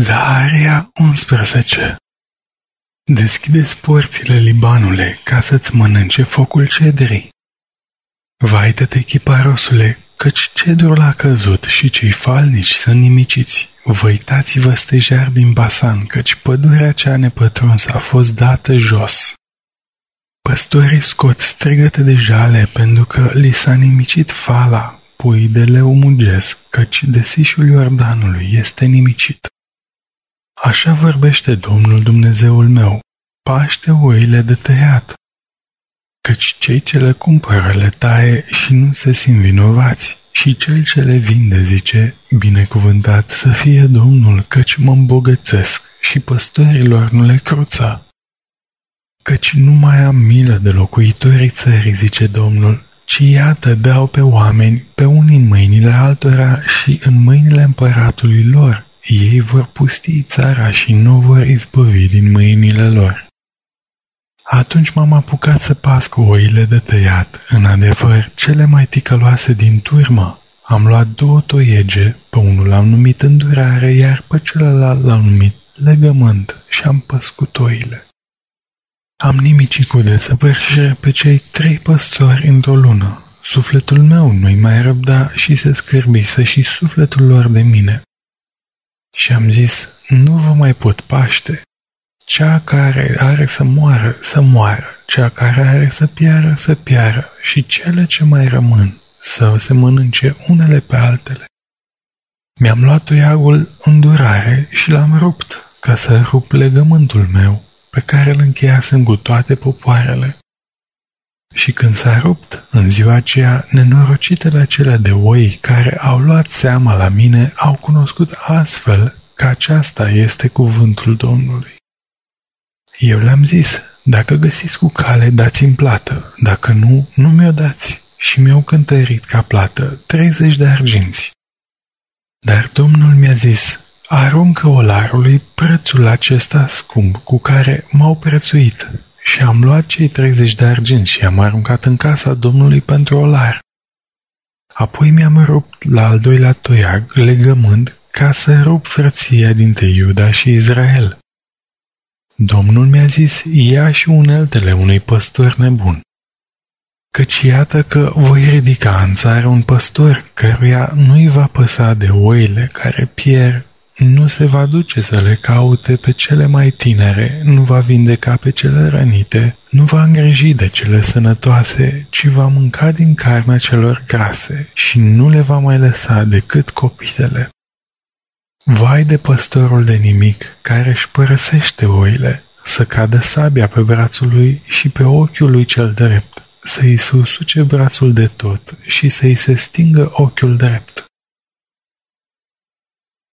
Zaharia 11 Deschideți porțile Libanule ca să-ți mănânce focul cedrii. Vai de te chiparosule, căci cedrul a căzut și cei falnici sunt nimiciți. Văitați-vă stejar din Basan, căci pădurea cea nepătrunsă a fost dată jos. Păstorii scot strigăte de jale pentru că li s-a nimicit fala, pui de leu mugesc, căci desișul Iordanului este nimicit. Așa vorbește Domnul Dumnezeul meu, paște oile de tăiat, căci cei ce le cumpără le taie și nu se simt vinovați, și cel ce le vinde zice, binecuvântat să fie Domnul, căci mă îmbogățesc și păstorilor nu le cruța. Căci nu mai am milă de locuitorii țării, zice Domnul, ci iată dau pe oameni, pe unii în mâinile altora și în mâinile împăratului lor, ei vor pusti țara și nu vor izbăvi din mâinile lor. Atunci m-am apucat să pasc oile de tăiat, în adevăr, cele mai ticăloase din turmă. Am luat două toiege, pe unul l-am numit îndurare, iar pe celălalt l-am numit legământ și am păscut oile. Am nimicit cu desăvârșire pe cei trei păstori într-o lună. Sufletul meu nu-i mai răbda și se scârbise și sufletul lor de mine. Și am zis, nu vă mai pot paște. Cea care are să moară, să moară, cea care are să piară, să piară și cele ce mai rămân să se mănânce unele pe altele. Mi-am luat toiagul în durare și l-am rupt ca să rup legământul meu pe care îl încheiasem cu toate popoarele. Și când s-a rupt, în ziua aceea, nenorocitele acelea de oi care au luat seama la mine au cunoscut astfel că aceasta este cuvântul Domnului. Eu le-am zis, dacă găsiți cu cale, dați-mi plată, dacă nu, nu mi-o dați. Și mi-au cântărit ca plată 30 de arginți. Dar Domnul mi-a zis, aruncă olarului prețul acesta scump cu care m-au prețuit și am luat cei 30 de argint și am aruncat în casa Domnului pentru olar. Apoi mi-am rupt la al doilea toiag legământ ca să rup frăția dintre Iuda și Israel. Domnul mi-a zis, ia și uneltele unui păstor nebun. Căci iată că voi ridica în țară un păstor căruia nu-i va păsa de oile care pierd nu se va duce să le caute pe cele mai tinere, nu va vindeca pe cele rănite, nu va îngriji de cele sănătoase, ci va mânca din carnea celor grase și nu le va mai lăsa decât copitele. Vai de păstorul de nimic care își părăsește oile, să cadă sabia pe brațul lui și pe ochiul lui cel drept, să-i susuce brațul de tot și să-i se stingă ochiul drept